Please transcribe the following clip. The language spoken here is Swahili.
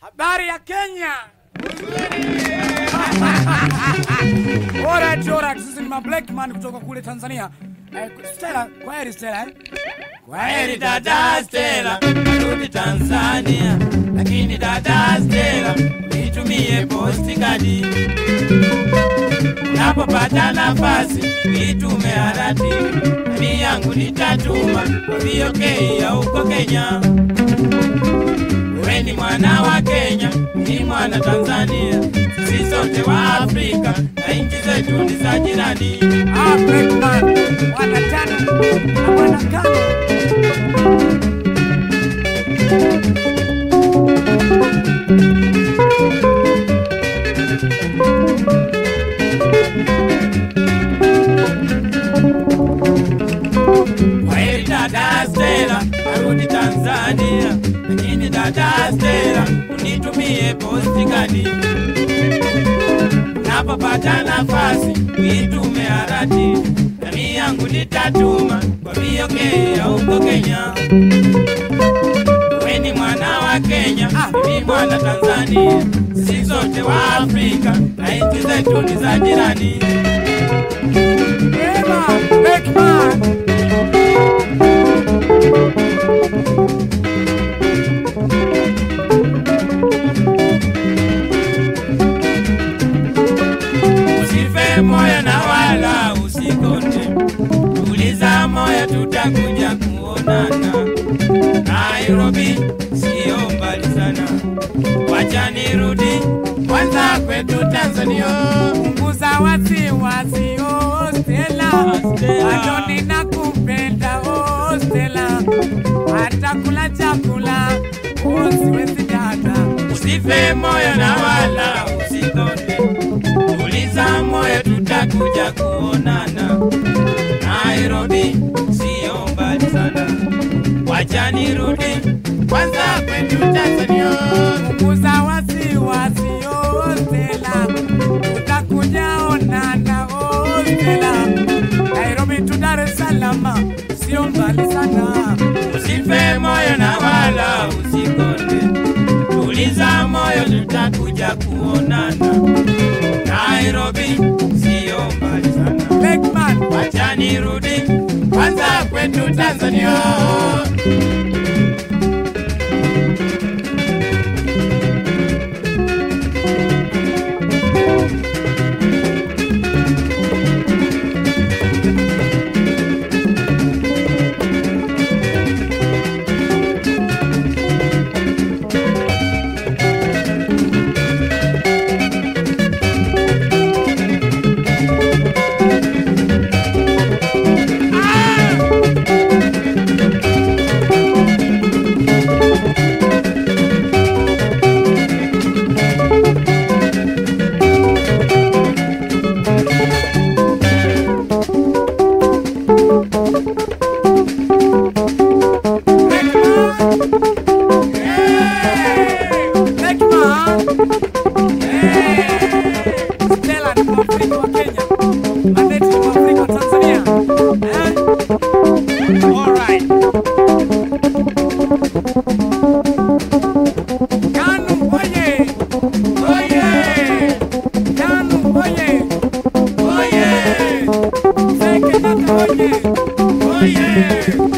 Habari ya Kenya. Alright, alright. Sisi ni Black Man kutoka kule Tanzania. Eh, Stella, kwaheri Stella. eh? Kwaheri dada Stella, rudi Tanzania, lakini dada Stella nitumie postikadi unapopata nafasi nitume harati, nami yangu nitatuma kwa VOK ya huko Kenya. Ni mwana wa Kenya, ni mwana Tanzania, sisi sote wa Afrika na nchi zetu ni za jirani. Afrika Black Man. Wana tano na wana kano. Kwaheri dada Stella, Tanzania, dada Stella unitumie postikadi napopata nafasi uitume harati, nami yangu nitatuma kwa VOK ya huko Kenya. Weni mwana wa Kenya, ni mwana Tanzania, sisi zote wa Afrika na nchi zetu ni za jirani. Nairobi sio mbali sana, wacha nirudi kwanza kwetu Tanzania. Punguza wasiwasi, oh Stella. Stella. Bado ninakupenda, oh Stella. Hata kula chakula, oh siwezi dada. Usife moyo na wala usikonde, uliza moyo, tutakuja kuonana. Nairobi wacha nirudi kwanza kwetu Tanzania. Punguza wasiwasi, yote la utakuja onana, wote la Nairobi tu Dar es Salaam, sio mbali sana. Usife moyo na wala usikonde, tuliza moyo, tutakuja kuonana. Nairobi sio mbali sana, wacha nirudi kwanza kwetu Tanzania. Hey! Hey! Hey! Hey!